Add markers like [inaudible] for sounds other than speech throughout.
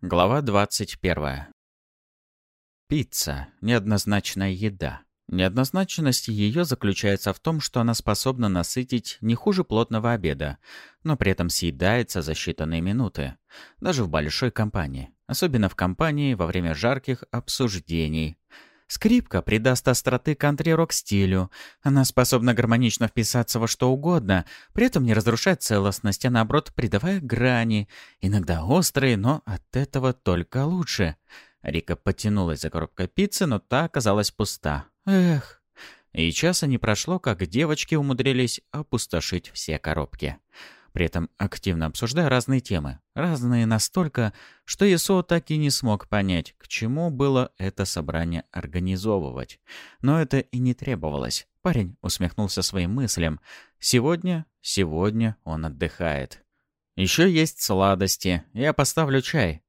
Глава 21. Пицца — неоднозначная еда. Неоднозначность ее заключается в том, что она способна насытить не хуже плотного обеда, но при этом съедается за считанные минуты. Даже в большой компании. Особенно в компании во время жарких обсуждений. Скрипка придаст остроты кантри-рок стилю. Она способна гармонично вписаться во что угодно, при этом не разрушать целостность, а наоборот придавая грани. Иногда острые, но от этого только лучше. Рика потянулась за коробкой пиццы, но та оказалась пуста. Эх. И часа не прошло, как девочки умудрились опустошить все коробки при этом активно обсуждая разные темы. Разные настолько, что Исо так и не смог понять, к чему было это собрание организовывать. Но это и не требовалось. Парень усмехнулся своим мыслям. Сегодня, сегодня он отдыхает. Еще есть сладости. Я поставлю чай.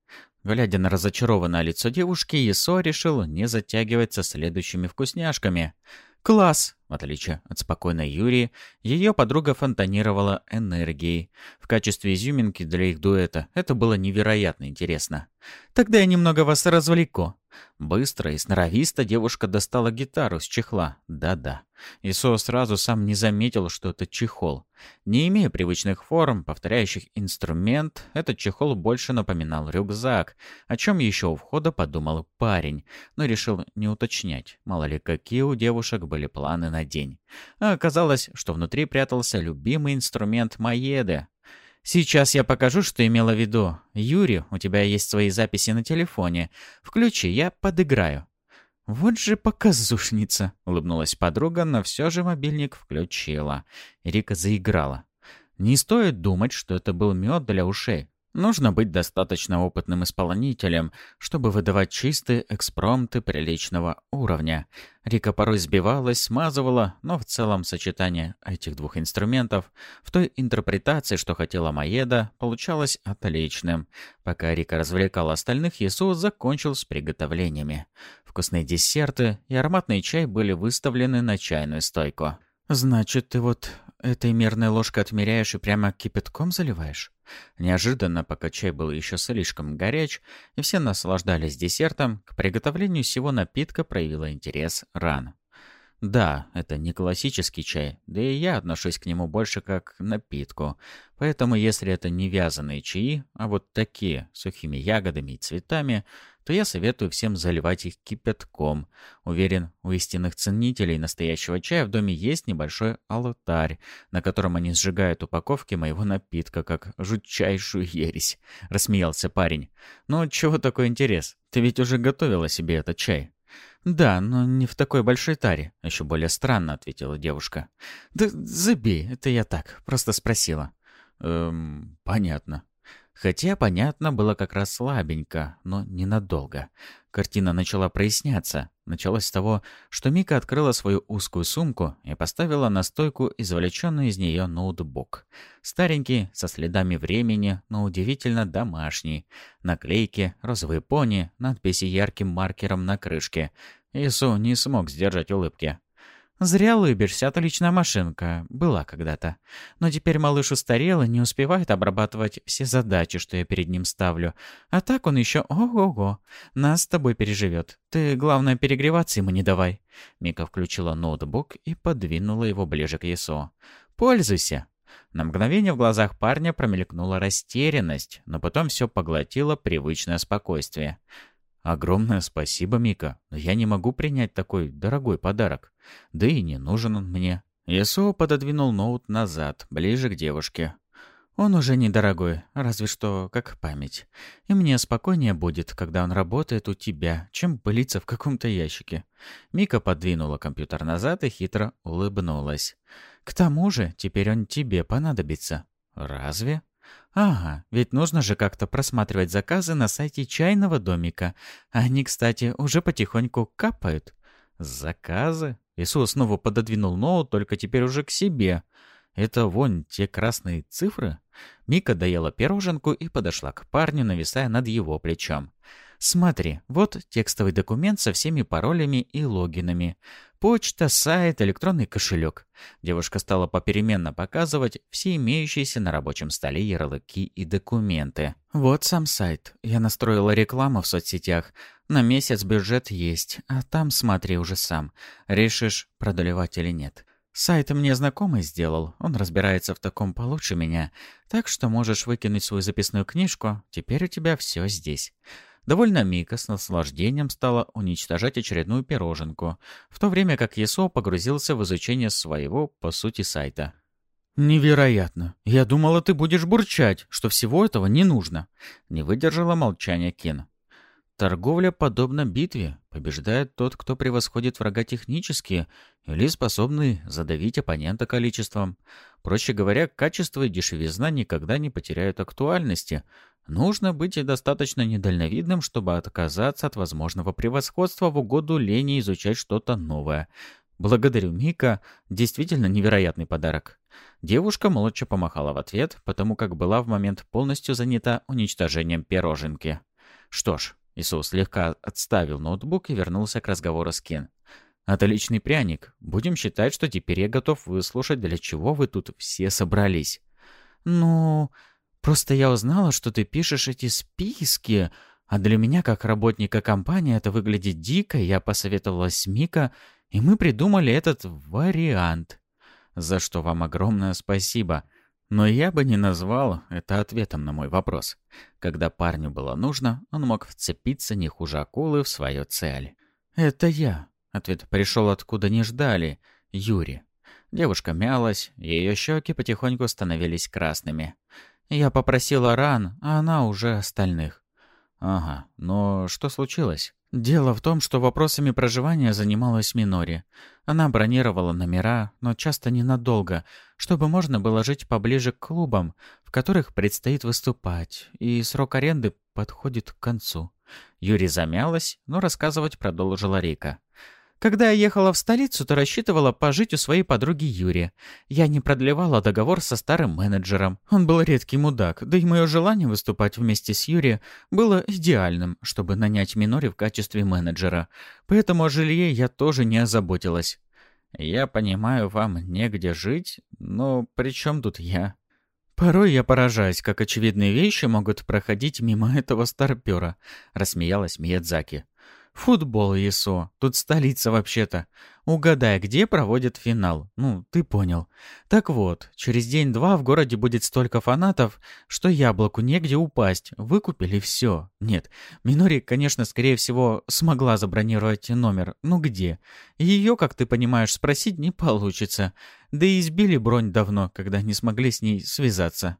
Глядя на разочарованное лицо девушки, Исо решил не затягивать следующими вкусняшками. «Класс!» В отличие от спокойной Юрии, ее подруга фонтанировала энергией. В качестве изюминки для их дуэта это было невероятно интересно. «Тогда я немного вас развлеку». Быстро и сноровисто девушка достала гитару с чехла. Да-да. Исо сразу сам не заметил, что это чехол. Не имея привычных форм, повторяющих инструмент, этот чехол больше напоминал рюкзак, о чем еще у входа подумал парень, но решил не уточнять, мало ли какие у девушек были планы на день. А оказалось, что внутри прятался любимый инструмент Маеды Сейчас я покажу, что имела в виду. Юрий, у тебя есть свои записи на телефоне. Включи, я подыграю». «Вот же показушница!» — улыбнулась подруга, но все же мобильник включила. Рика заиграла. Не стоит думать, что это был мед для ушей. Нужно быть достаточно опытным исполнителем, чтобы выдавать чистые экспромты приличного уровня. Рика порой сбивалась, смазывала, но в целом сочетание этих двух инструментов в той интерпретации, что хотела Маеда, получалось отличным. Пока Рика развлекала остальных, Иисус закончил с приготовлениями. Вкусные десерты и ароматный чай были выставлены на чайную стойку. «Значит, ты вот этой мерной ложкой отмеряешь и прямо кипятком заливаешь?» Неожиданно, пока чай был еще слишком горяч, и все наслаждались десертом, к приготовлению всего напитка проявила интерес Ран. Да, это не классический чай, да и я отношусь к нему больше как к напитку. Поэтому если это не вязаные чаи, а вот такие, сухими ягодами и цветами, то я советую всем заливать их кипятком. Уверен, у истинных ценителей настоящего чая в доме есть небольшой алтарь, на котором они сжигают упаковки моего напитка, как жутчайшую ересь. Рассмеялся парень. «Ну, чего такой интерес? Ты ведь уже готовила себе этот чай». «Да, но не в такой большой таре», — еще более странно ответила девушка. «Да забей, это я так, просто спросила». «Эм, понятно», Хотя, понятно, было как раз слабенько, но ненадолго. Картина начала проясняться. Началось с того, что Мика открыла свою узкую сумку и поставила на стойку извлеченный из нее ноутбук. Старенький, со следами времени, но удивительно домашний. Наклейки, розовые пони, надписи ярким маркером на крышке. Ису не смог сдержать улыбки. «Зря улыбишься, отличная машинка. Была когда-то. Но теперь малыш устарел и не успевает обрабатывать все задачи, что я перед ним ставлю. А так он еще ого-го. Нас с тобой переживет. Ты, главное, перегреваться ему не давай». Мика включила ноутбук и подвинула его ближе к ЕСО. «Пользуйся». На мгновение в глазах парня промелькнула растерянность, но потом все поглотило привычное спокойствие. «Огромное спасибо, Мика, но я не могу принять такой дорогой подарок. Да и не нужен он мне». Ясо пододвинул ноут назад, ближе к девушке. «Он уже недорогой, разве что как память. И мне спокойнее будет, когда он работает у тебя, чем пылиться в каком-то ящике». Мика подвинула компьютер назад и хитро улыбнулась. «К тому же теперь он тебе понадобится». «Разве?» Ага, ведь нужно же как-то просматривать заказы на сайте чайного домика. Они, кстати, уже потихоньку капают. Заказы? Иисус снова пододвинул ноут, только теперь уже к себе. Это вон те красные цифры? Мика доела пироженку и подошла к парню, нависая над его плечом. Смотри, вот текстовый документ со всеми паролями и логинами. Почта, сайт, электронный кошелек. Девушка стала попеременно показывать все имеющиеся на рабочем столе ярлыки и документы. Вот сам сайт. Я настроила рекламу в соцсетях. На месяц бюджет есть, а там смотри уже сам. Решишь, продолевать или нет. Сайт мне знакомый сделал, он разбирается в таком получше меня, так что можешь выкинуть свою записную книжку, теперь у тебя все здесь. Довольно Мика с наслаждением стала уничтожать очередную пироженку, в то время как Есо погрузился в изучение своего, по сути, сайта. «Невероятно! Я думала, ты будешь бурчать, что всего этого не нужно!» Не выдержала молчания Кин. Торговля подобна битве. Побеждает тот, кто превосходит врага технически или способный задавить оппонента количеством. Проще говоря, качество и дешевизна никогда не потеряют актуальности. Нужно быть и достаточно недальновидным, чтобы отказаться от возможного превосходства в угоду лени изучать что-то новое. Благодарю, Мика. Действительно невероятный подарок. Девушка молча помахала в ответ, потому как была в момент полностью занята уничтожением пироженки. Что ж, Исус слегка отставил ноутбук и вернулся к разговору с Кен. «Отличный пряник. Будем считать, что теперь я готов выслушать, для чего вы тут все собрались». «Ну, просто я узнала, что ты пишешь эти списки, а для меня, как работника компании, это выглядит дико, я посоветовалась с Мика, и мы придумали этот вариант. За что вам огромное спасибо. Но я бы не назвал это ответом на мой вопрос. Когда парню было нужно, он мог вцепиться не хуже акулы в свою цель. «Это я». Ответ пришел откуда не ждали. Юрий. Девушка мялась, ее щеки потихоньку становились красными. Я попросила ран, а она уже остальных. «Ага, но что случилось?» Дело в том, что вопросами проживания занималась Минори. Она бронировала номера, но часто ненадолго, чтобы можно было жить поближе к клубам, в которых предстоит выступать, и срок аренды подходит к концу. Юрий замялась, но рассказывать продолжила Рика. Когда я ехала в столицу, то рассчитывала пожить у своей подруги Юрия. Я не продлевала договор со старым менеджером. Он был редкий мудак, да и мое желание выступать вместе с Юрием было идеальным, чтобы нанять Минори в качестве менеджера. Поэтому о жилье я тоже не озаботилась. Я понимаю, вам негде жить, но при чем тут я? Порой я поражаюсь, как очевидные вещи могут проходить мимо этого старпера, рассмеялась Миядзаки. Футбол, Есо. Тут столица вообще-то. Угадай, где проводят финал. Ну, ты понял. Так вот, через день-два в городе будет столько фанатов, что яблоку негде упасть. Выкупили все. Нет, Минори, конечно, скорее всего, смогла забронировать номер. Ну где? Ее, как ты понимаешь, спросить не получится. Да и избили бронь давно, когда не смогли с ней связаться.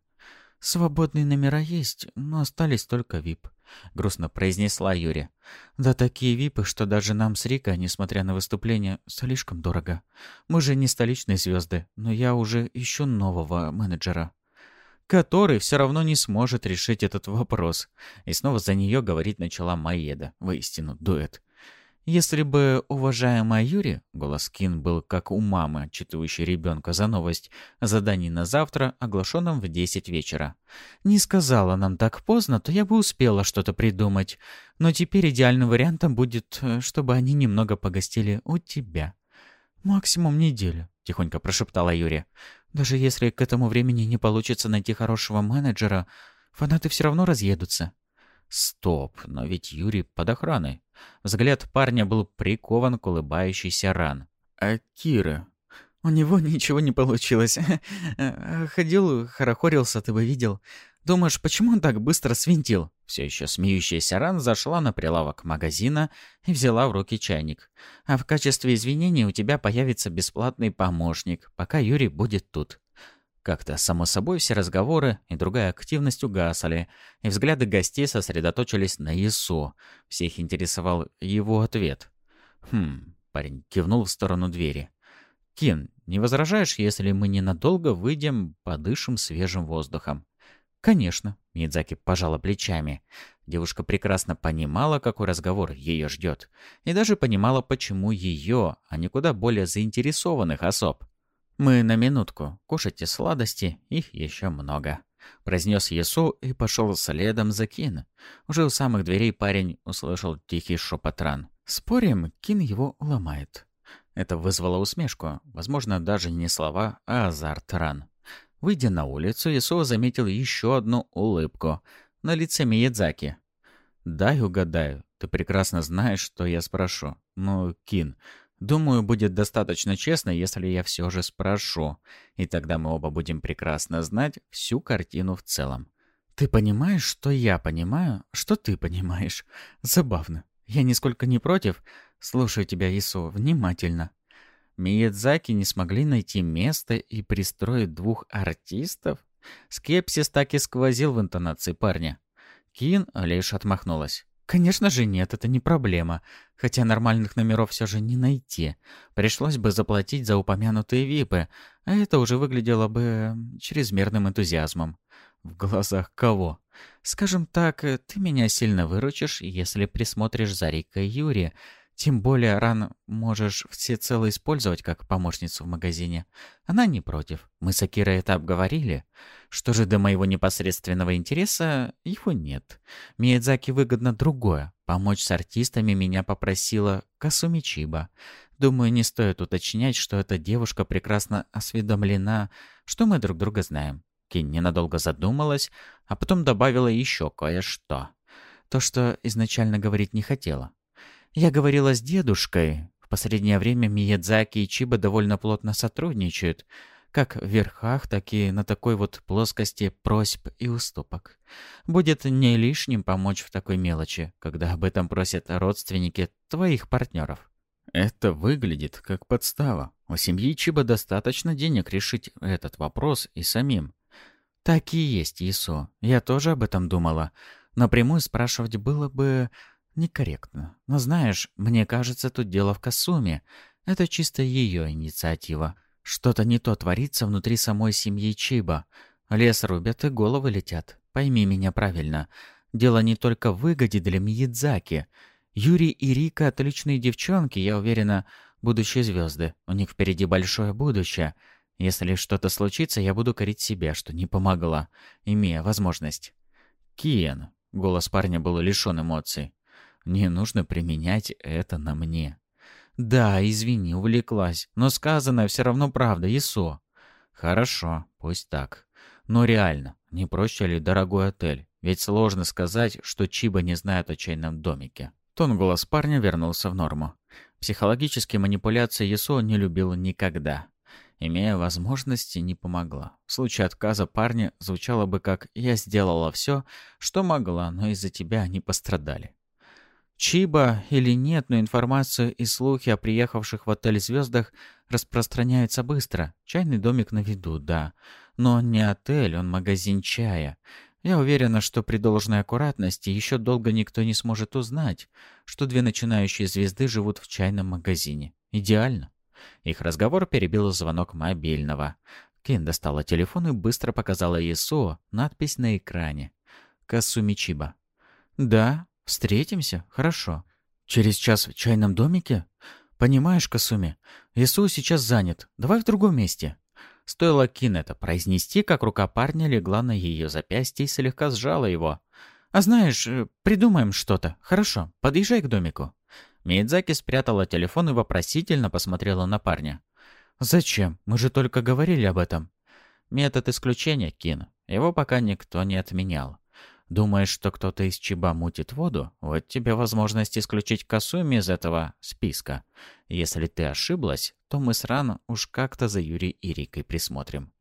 Свободные номера есть, но остались только вип. — грустно произнесла Юрия. «Да такие випы, что даже нам с Рикой, несмотря на выступление, слишком дорого. Мы же не столичные звезды, но я уже ищу нового менеджера» который все равно не сможет решить этот вопрос. И снова за нее говорить начала Маеда, воистину дуэт. Если бы уважаемая Юри, голос Кин был как у мамы, отчитывающей ребенка за новость, заданий на завтра, оглашенном в 10 вечера, не сказала нам так поздно, то я бы успела что-то придумать. Но теперь идеальным вариантом будет, э, чтобы они немного погостили у тебя. «Максимум неделю», — тихонько прошептала Юрия. «Даже если к этому времени не получится найти хорошего менеджера, фанаты все равно разъедутся». Стоп, но ведь Юрий под охраной. Взгляд парня был прикован к улыбающейся ран. А Кира? У него ничего не получилось. [laughs] Ходил, хорохорился, ты бы видел. Думаешь, почему он так быстро свинтил? Все еще смеющаяся Ран зашла на прилавок магазина и взяла в руки чайник. А в качестве извинений у тебя появится бесплатный помощник, пока Юрий будет тут. Как-то, само собой, все разговоры и другая активность угасали, и взгляды гостей сосредоточились на Ису. Всех интересовал его ответ. «Хм...» — парень кивнул в сторону двери. «Кин, не возражаешь, если мы ненадолго выйдем, подышим свежим воздухом?» «Конечно», — Мидзаки пожала плечами. Девушка прекрасно понимала, какой разговор ее ждет, и даже понимала, почему ее, а не куда более заинтересованных особ. Мы на минутку. Кушайте сладости, их еще много. — произнес Есу и пошел следом за Кин. Уже у самых дверей парень услышал тихий шепот ран. «Спорим, Кин его уломает». Это вызвало усмешку. Возможно, даже не слова, а азарт ран. Выйдя на улицу, Исуо заметил еще одну улыбку на лице Миядзаки. «Дай угадаю. Ты прекрасно знаешь, что я спрошу. Ну, Кин, думаю, будет достаточно честно, если я все же спрошу. И тогда мы оба будем прекрасно знать всю картину в целом. Ты понимаешь, что я понимаю, что ты понимаешь? Забавно. Я нисколько не против. Слушаю тебя, Ису, внимательно. Миядзаки не смогли найти место и пристроить двух артистов? Скепсис так и сквозил в интонации парня. Кин лишь отмахнулась. Конечно же нет, это не проблема. Хотя нормальных номеров все же не найти. Пришлось бы заплатить за упомянутые випы, а это уже выглядело бы чрезмерным энтузиазмом. В глазах кого? Скажем так, ты меня сильно выручишь, если присмотришь за Рикой Юри, тем более ран можешь всецело использовать как помощницу в магазине. Она не против. Мы с Акирой это обговорили. Что же до моего непосредственного интереса, его нет. Миядзаки выгодно другое. Помочь с артистами меня попросила Касуми Чиба. Думаю, не стоит уточнять, что эта девушка прекрасно осведомлена, что мы друг друга знаем. Кин ненадолго задумалась, а потом добавила еще кое-что. То, что изначально говорить не хотела. Я говорила с дедушкой. В последнее время Миядзаки и Чиба довольно плотно сотрудничают, как в верхах, так и на такой вот плоскости просьб и уступок. Будет не лишним помочь в такой мелочи, когда об этом просят родственники твоих партнеров. Это выглядит как подстава. У семьи Чиба достаточно денег решить этот вопрос и самим. Так и есть, Исо. Я тоже об этом думала. Напрямую спрашивать было бы некорректно. Но знаешь, мне кажется, тут дело в Касуме. Это чисто ее инициатива. Что-то не то творится внутри самой семьи Чиба. Лес рубят и головы летят. Пойми меня правильно. Дело не только в выгоде для Миядзаки. Юрий и Рика отличные девчонки, я уверена, будущие звезды. У них впереди большое будущее. Если что-то случится, я буду корить себя, что не помогла, имея возможность. Киен. Голос парня был лишен эмоций. Не нужно применять это на мне. Да, извини, увлеклась, но сказанное все равно правда, Исо. Хорошо, пусть так. Но реально, не проще ли дорогой отель? Ведь сложно сказать, что Чиба не знает о чайном домике. Тон голос парня вернулся в норму. Психологические манипуляции Ясо не любил никогда. Имея возможности, не помогла. В случае отказа парня звучало бы как «я сделала все, что могла, но из-за тебя они пострадали». Чиба или нет, но информацию и слухи о приехавших в отель звездах распространяются быстро. Чайный домик на виду, да. Но он не отель, он магазин чая. Я уверена, что при должной аккуратности еще долго никто не сможет узнать, что две начинающие звезды живут в чайном магазине. Идеально. Их разговор перебил звонок мобильного. Кин достала телефон и быстро показала Исо надпись на экране. Касуми Чиба. «Да, «Встретимся? Хорошо. Через час в чайном домике? Понимаешь, Касуми, Ису сейчас занят. Давай в другом месте». Стоило Кин это произнести, как рука парня легла на ее запястье и слегка сжала его. «А знаешь, э, придумаем что-то. Хорошо, подъезжай к домику». Миядзаки спрятала телефон и вопросительно посмотрела на парня. «Зачем? Мы же только говорили об этом». «Метод исключения, Кин. Его пока никто не отменял. Думаешь, что кто-то из Чиба мутит воду? Вот тебе возможность исключить Касуми из этого списка. Если ты ошиблась, то мы с Ран уж как-то за Юри и Рикой присмотрим.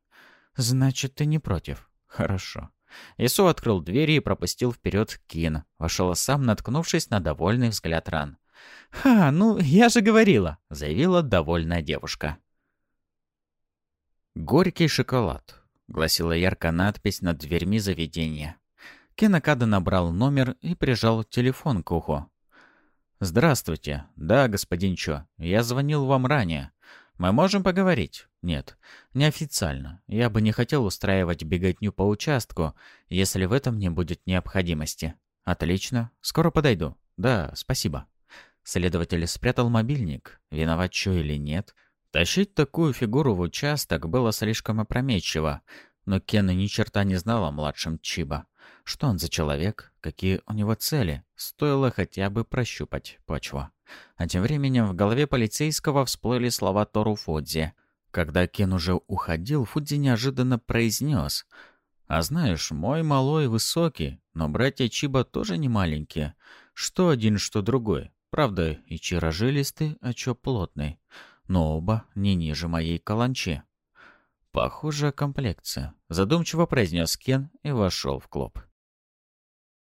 Значит, ты не против? Хорошо. Ису открыл двери и пропустил вперед Кин. Вошел сам, наткнувшись на довольный взгляд Ран. «Ха, ну я же говорила!» — заявила довольная девушка. «Горький шоколад», — гласила ярко надпись над дверьми заведения. Кенакада набрал номер и прижал телефон к уху. «Здравствуйте. Да, господин Чо. Я звонил вам ранее. Мы можем поговорить?» «Нет, неофициально. Я бы не хотел устраивать беготню по участку, если в этом не будет необходимости». «Отлично. Скоро подойду. Да, спасибо». Следователь спрятал мобильник. Виноват Чо или нет? Тащить такую фигуру в участок было слишком опрометчиво. Но Кен ни черта не знал о младшем Чиба. Что он за человек? Какие у него цели? Стоило хотя бы прощупать почву. А тем временем в голове полицейского всплыли слова Тору Фудзи. Когда Кен уже уходил, Фудзи неожиданно произнес. «А знаешь, мой малой высокий, но братья Чиба тоже не маленькие. Что один, что другой. Правда, и Чира жилистый, а чё плотный. Но оба не ниже моей каланчи». «Похожая комплекция», — задумчиво произнес Кен и вошел в клуб.